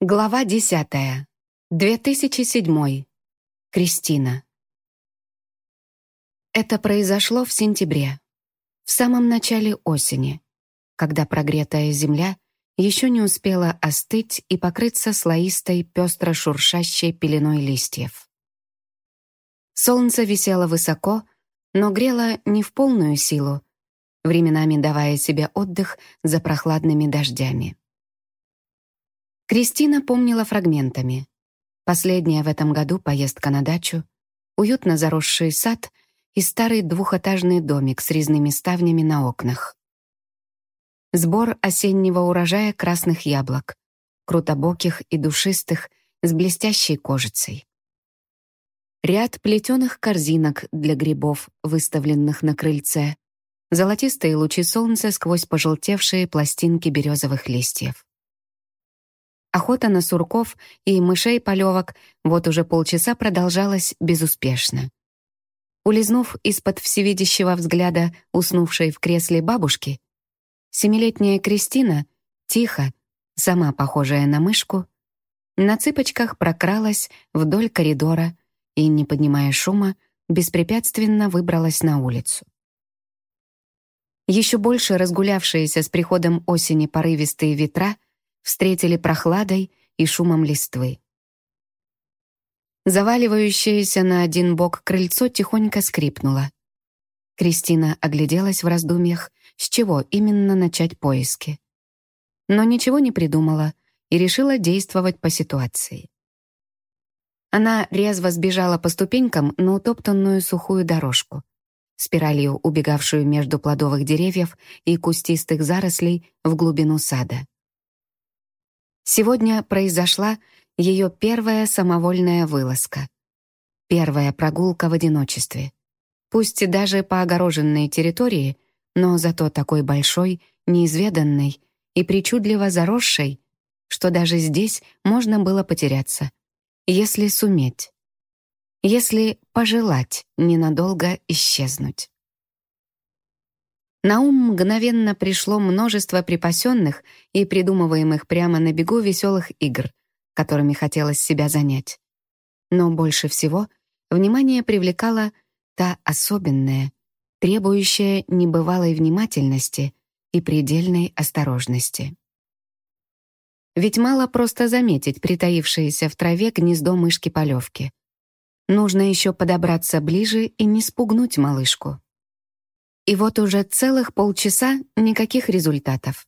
Глава 10. 2007. Кристина. Это произошло в сентябре, в самом начале осени, когда прогретая земля еще не успела остыть и покрыться слоистой, пестро-шуршащей пеленой листьев. Солнце висело высоко, но грело не в полную силу, временами давая себе отдых за прохладными дождями. Кристина помнила фрагментами. Последняя в этом году поездка на дачу, уютно заросший сад и старый двухэтажный домик с резными ставнями на окнах. Сбор осеннего урожая красных яблок, крутобоких и душистых, с блестящей кожицей. Ряд плетеных корзинок для грибов, выставленных на крыльце, золотистые лучи солнца сквозь пожелтевшие пластинки березовых листьев. Охота на сурков и мышей-полевок вот уже полчаса продолжалась безуспешно. Улизнув из-под всевидящего взгляда уснувшей в кресле бабушки, семилетняя Кристина, тихо, сама похожая на мышку, на цыпочках прокралась вдоль коридора и, не поднимая шума, беспрепятственно выбралась на улицу. Еще больше разгулявшиеся с приходом осени порывистые ветра — встретили прохладой и шумом листвы. Заваливающееся на один бок крыльцо тихонько скрипнуло. Кристина огляделась в раздумьях, с чего именно начать поиски. Но ничего не придумала и решила действовать по ситуации. Она резво сбежала по ступенькам на утоптанную сухую дорожку, спиралью убегавшую между плодовых деревьев и кустистых зарослей в глубину сада. Сегодня произошла ее первая самовольная вылазка. Первая прогулка в одиночестве. Пусть и даже по огороженной территории, но зато такой большой, неизведанной и причудливо заросшей, что даже здесь можно было потеряться, если суметь. Если пожелать ненадолго исчезнуть. На ум мгновенно пришло множество припасенных и придумываемых прямо на бегу веселых игр, которыми хотелось себя занять. Но больше всего внимание привлекала та особенная, требующая небывалой внимательности и предельной осторожности. Ведь мало просто заметить притаившееся в траве гнездо мышки-полевки. Нужно еще подобраться ближе и не спугнуть малышку. И вот уже целых полчаса никаких результатов.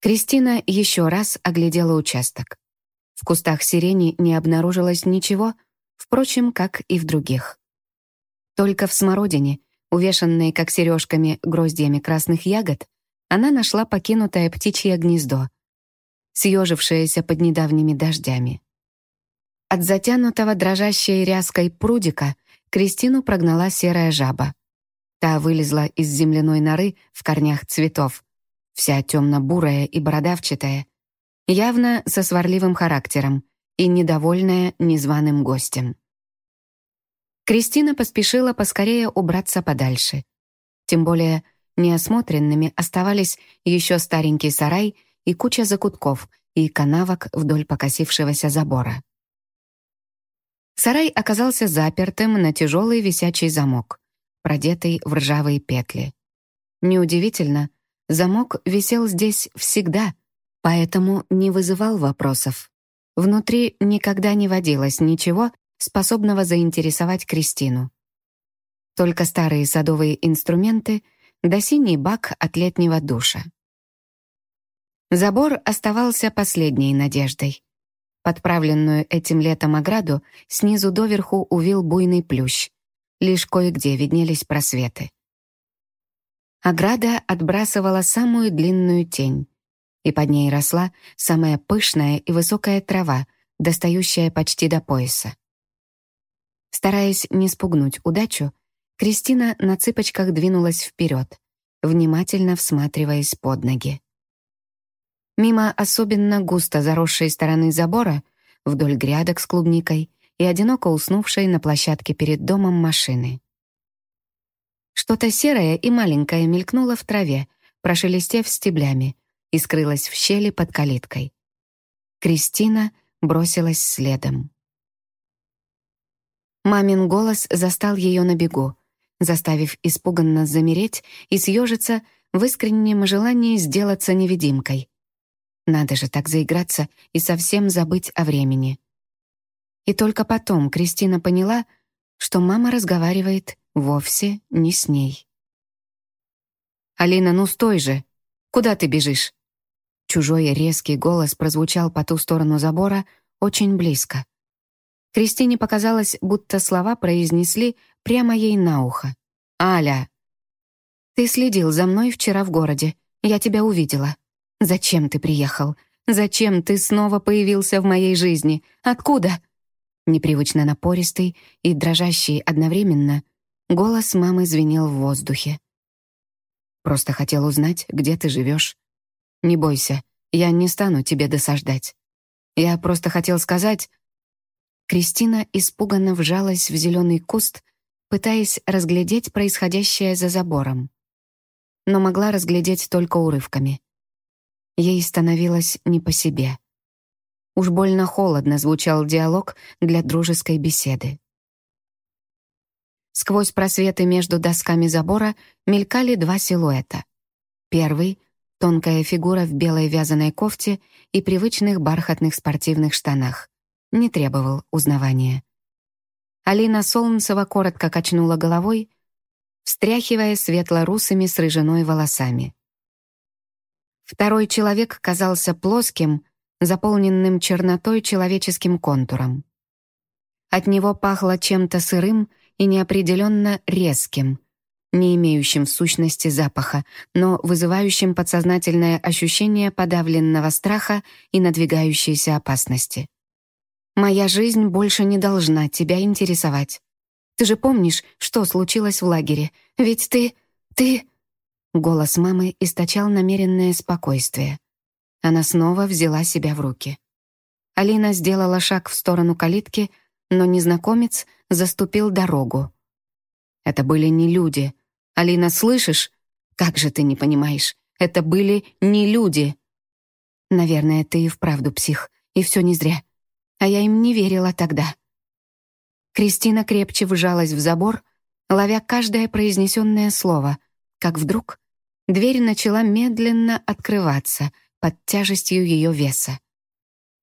Кристина еще раз оглядела участок. В кустах сирени не обнаружилось ничего, впрочем, как и в других. Только в смородине, увешанной как сережками гроздьями красных ягод, она нашла покинутое птичье гнездо, съежившееся под недавними дождями. От затянутого дрожащей ряской прудика Кристину прогнала серая жаба. Та вылезла из земляной норы в корнях цветов, вся темно-бурая и бородавчатая, явно со сварливым характером и недовольная незваным гостем. Кристина поспешила поскорее убраться подальше. Тем более неосмотренными оставались еще старенький сарай и куча закутков и канавок вдоль покосившегося забора. Сарай оказался запертым на тяжелый висячий замок продетый в ржавые петли. Неудивительно, замок висел здесь всегда, поэтому не вызывал вопросов. Внутри никогда не водилось ничего, способного заинтересовать Кристину. Только старые садовые инструменты да синий бак от летнего душа. Забор оставался последней надеждой. Подправленную этим летом ограду снизу доверху увил буйный плющ, лишь кое-где виднелись просветы. Ограда отбрасывала самую длинную тень, и под ней росла самая пышная и высокая трава, достающая почти до пояса. Стараясь не спугнуть удачу, Кристина на цыпочках двинулась вперед, внимательно всматриваясь под ноги. Мимо особенно густо заросшей стороны забора, вдоль грядок с клубникой, и одиноко уснувшей на площадке перед домом машины. Что-то серое и маленькое мелькнуло в траве, прошелестев стеблями, и скрылось в щели под калиткой. Кристина бросилась следом. Мамин голос застал ее на бегу, заставив испуганно замереть и съежиться в искреннем желании сделаться невидимкой. Надо же так заиграться и совсем забыть о времени. И только потом Кристина поняла, что мама разговаривает вовсе не с ней. «Алина, ну стой же! Куда ты бежишь?» Чужой резкий голос прозвучал по ту сторону забора очень близко. Кристине показалось, будто слова произнесли прямо ей на ухо. «Аля!» «Ты следил за мной вчера в городе. Я тебя увидела. Зачем ты приехал? Зачем ты снова появился в моей жизни? Откуда?» Непривычно напористый и дрожащий одновременно, голос мамы звенел в воздухе. «Просто хотел узнать, где ты живешь. Не бойся, я не стану тебе досаждать. Я просто хотел сказать...» Кристина испуганно вжалась в зеленый куст, пытаясь разглядеть происходящее за забором. Но могла разглядеть только урывками. Ей становилось не по себе. Уж больно холодно звучал диалог для дружеской беседы. Сквозь просветы между досками забора мелькали два силуэта. Первый — тонкая фигура в белой вязаной кофте и привычных бархатных спортивных штанах. Не требовал узнавания. Алина Солнцева коротко качнула головой, встряхивая светло-русыми с рыжиной волосами. Второй человек казался плоским, заполненным чернотой человеческим контуром. От него пахло чем-то сырым и неопределенно резким, не имеющим в сущности запаха, но вызывающим подсознательное ощущение подавленного страха и надвигающейся опасности. «Моя жизнь больше не должна тебя интересовать. Ты же помнишь, что случилось в лагере? Ведь ты... ты...» Голос мамы источал намеренное спокойствие. Она снова взяла себя в руки. Алина сделала шаг в сторону калитки, но незнакомец заступил дорогу. Это были не люди. Алина, слышишь? Как же ты не понимаешь? Это были не люди. Наверное, ты и вправду псих, и все не зря. А я им не верила тогда. Кристина крепче вжалась в забор, ловя каждое произнесенное слово, как вдруг дверь начала медленно открываться — под тяжестью ее веса.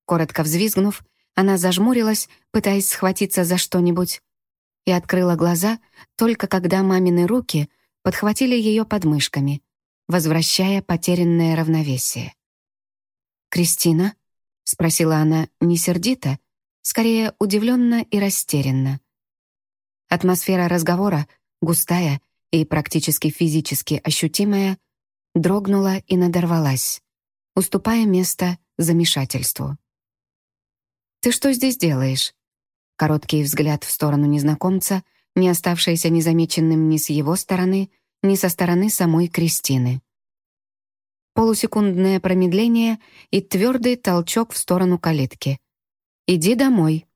Коротко взвизгнув, она зажмурилась, пытаясь схватиться за что-нибудь, и открыла глаза только когда мамины руки подхватили ее подмышками, возвращая потерянное равновесие. «Кристина?» — спросила она не сердито, скорее удивленно и растерянно. Атмосфера разговора, густая и практически физически ощутимая, дрогнула и надорвалась уступая место замешательству. «Ты что здесь делаешь?» Короткий взгляд в сторону незнакомца, не оставшийся незамеченным ни с его стороны, ни со стороны самой Кристины. Полусекундное промедление и твердый толчок в сторону калитки. «Иди домой».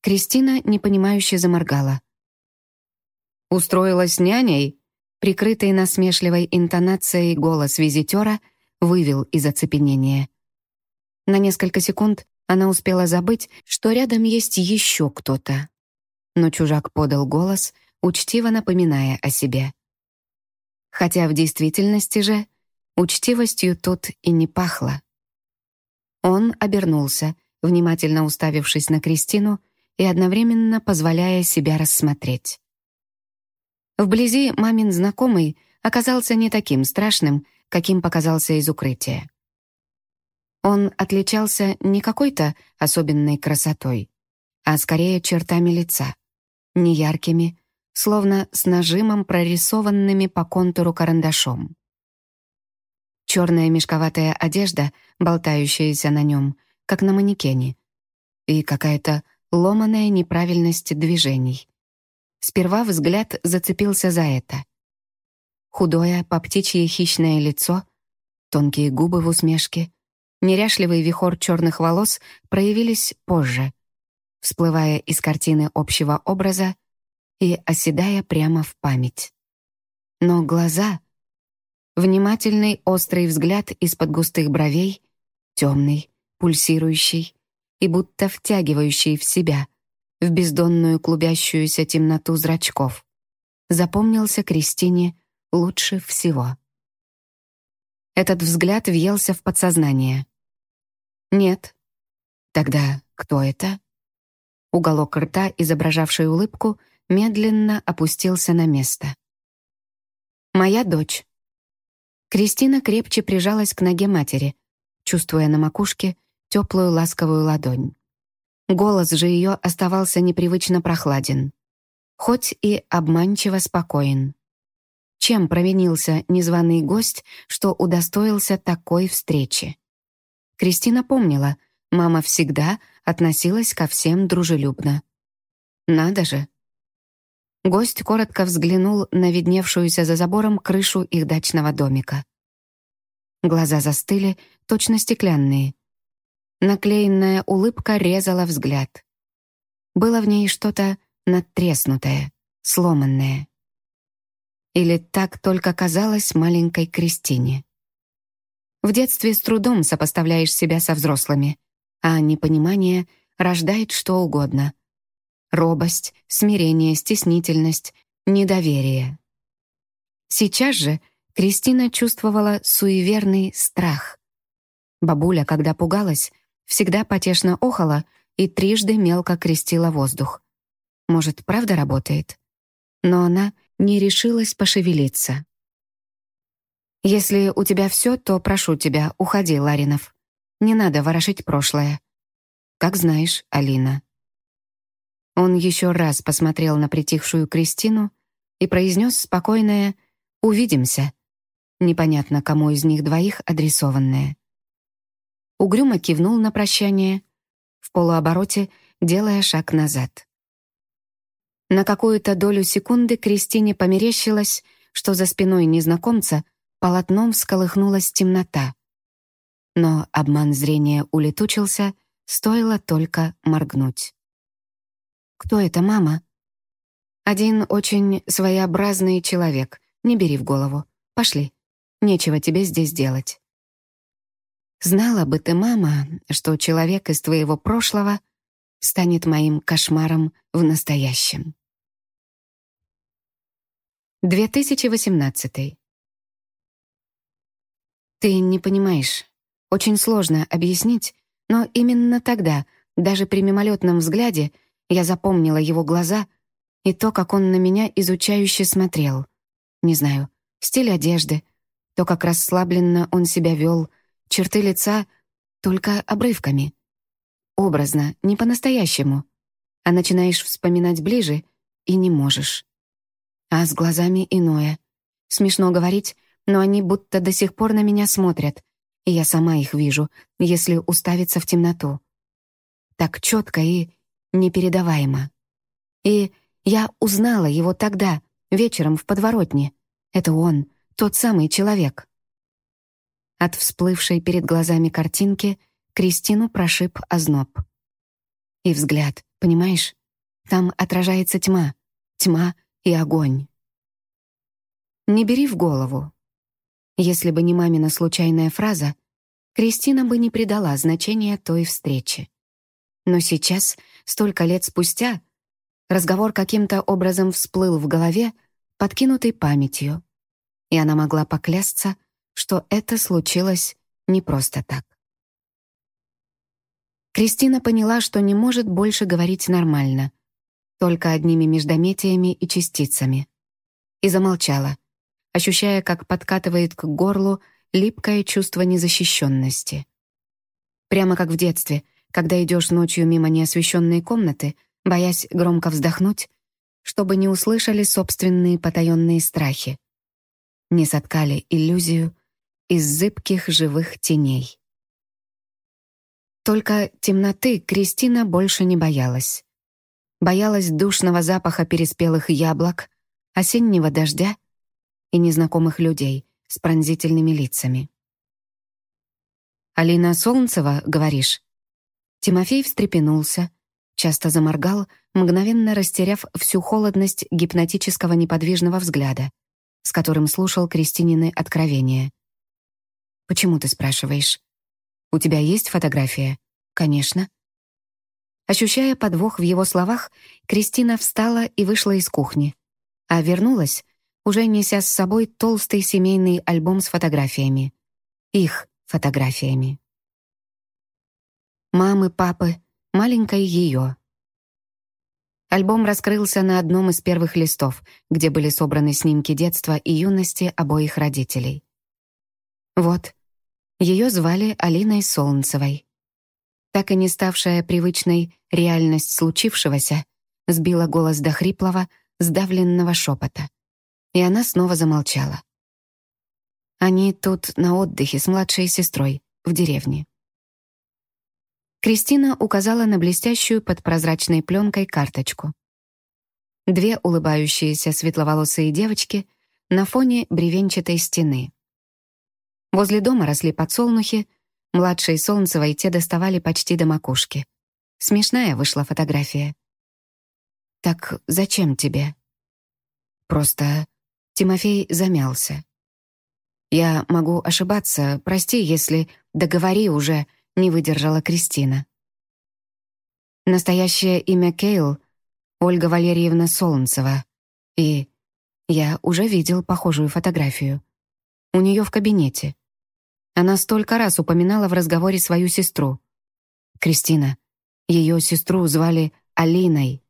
Кристина непонимающе заморгала. «Устроилась няней?» Прикрытый насмешливой интонацией голос визитера — вывел из оцепенения. На несколько секунд она успела забыть, что рядом есть еще кто-то. Но чужак подал голос, учтиво напоминая о себе. Хотя в действительности же учтивостью тут и не пахло. Он обернулся, внимательно уставившись на Кристину и одновременно позволяя себя рассмотреть. Вблизи мамин знакомый оказался не таким страшным, каким показался из укрытия. Он отличался не какой-то особенной красотой, а скорее чертами лица, неяркими, словно с нажимом прорисованными по контуру карандашом. Черная мешковатая одежда, болтающаяся на нем, как на манекене, и какая-то ломаная неправильность движений. Сперва взгляд зацепился за это — Худое, по птичье хищное лицо, тонкие губы в усмешке, неряшливый вихор черных волос проявились позже, всплывая из картины общего образа и оседая прямо в память. Но глаза, внимательный острый взгляд из-под густых бровей, темный, пульсирующий и будто втягивающий в себя, в бездонную клубящуюся темноту зрачков, запомнился Кристине лучше всего. Этот взгляд въелся в подсознание. «Нет». «Тогда кто это?» Уголок рта, изображавший улыбку, медленно опустился на место. «Моя дочь». Кристина крепче прижалась к ноге матери, чувствуя на макушке теплую ласковую ладонь. Голос же ее оставался непривычно прохладен, хоть и обманчиво спокоен. Чем провинился незваный гость, что удостоился такой встречи? Кристина помнила, мама всегда относилась ко всем дружелюбно. Надо же. Гость коротко взглянул на видневшуюся за забором крышу их дачного домика. Глаза застыли, точно стеклянные. Наклеенная улыбка резала взгляд. Было в ней что-то надтреснутое, сломанное. Или так только казалось маленькой Кристине. В детстве с трудом сопоставляешь себя со взрослыми, а непонимание рождает что угодно. Робость, смирение, стеснительность, недоверие. Сейчас же Кристина чувствовала суеверный страх. Бабуля, когда пугалась, всегда потешно охала и трижды мелко крестила воздух. Может, правда работает? Но она не решилась пошевелиться. «Если у тебя все, то прошу тебя, уходи, Ларинов. Не надо ворошить прошлое. Как знаешь, Алина». Он еще раз посмотрел на притихшую Кристину и произнес спокойное «Увидимся», непонятно кому из них двоих адресованное. Угрюмо кивнул на прощание, в полуобороте делая шаг назад. На какую-то долю секунды Кристине померещилось, что за спиной незнакомца — полотном всколыхнулась темнота. Но обман зрения улетучился, стоило только моргнуть. «Кто это, мама?» «Один очень своеобразный человек. Не бери в голову. Пошли. Нечего тебе здесь делать». «Знала бы ты, мама, что человек из твоего прошлого станет моим кошмаром в настоящем». 2018. Ты не понимаешь. Очень сложно объяснить, но именно тогда, даже при мимолетном взгляде, я запомнила его глаза и то, как он на меня изучающе смотрел. Не знаю, стиль одежды, то, как расслабленно он себя вел, черты лица только обрывками. Образно, не по-настоящему. А начинаешь вспоминать ближе и не можешь. А с глазами иное. Смешно говорить, но они будто до сих пор на меня смотрят, и я сама их вижу, если уставиться в темноту. Так четко и непередаваемо. И я узнала его тогда, вечером в подворотне. Это он, тот самый человек. От всплывшей перед глазами картинки Кристину прошиб озноб. И взгляд, понимаешь? Там отражается тьма, тьма и огонь. Не бери в голову, если бы не мамина случайная фраза, Кристина бы не придала значения той встрече. Но сейчас, столько лет спустя, разговор каким-то образом всплыл в голове, подкинутый памятью, и она могла поклясться, что это случилось не просто так. Кристина поняла, что не может больше говорить нормально, только одними междометиями и частицами, и замолчала — ощущая, как подкатывает к горлу липкое чувство незащищенности. Прямо как в детстве, когда идешь ночью мимо неосвещенной комнаты, боясь громко вздохнуть, чтобы не услышали собственные потаенные страхи. Не соткали иллюзию из зыбких живых теней. Только темноты Кристина больше не боялась. Боялась душного запаха переспелых яблок, осеннего дождя и незнакомых людей с пронзительными лицами. «Алина Солнцева, говоришь?» Тимофей встрепенулся, часто заморгал, мгновенно растеряв всю холодность гипнотического неподвижного взгляда, с которым слушал Кристинины откровения. «Почему ты спрашиваешь?» «У тебя есть фотография?» «Конечно». Ощущая подвох в его словах, Кристина встала и вышла из кухни, а вернулась, уже неся с собой толстый семейный альбом с фотографиями. Их фотографиями. Мамы, папы, маленькой ее. Альбом раскрылся на одном из первых листов, где были собраны снимки детства и юности обоих родителей. Вот, ее звали Алиной Солнцевой. Так и не ставшая привычной реальность случившегося сбила голос до хриплого, сдавленного шепота. И она снова замолчала. Они тут на отдыхе с младшей сестрой, в деревне. Кристина указала на блестящую под прозрачной пленкой карточку. Две улыбающиеся светловолосые девочки на фоне бревенчатой стены. Возле дома росли подсолнухи, младшие Солнцевой те доставали почти до макушки. Смешная вышла фотография. «Так зачем тебе?» «Просто...» Тимофей замялся. «Я могу ошибаться, прости, если... Договори уже, не выдержала Кристина. Настоящее имя Кейл — Ольга Валерьевна Солнцева. И я уже видел похожую фотографию. У нее в кабинете. Она столько раз упоминала в разговоре свою сестру. Кристина. Ее сестру звали Алиной.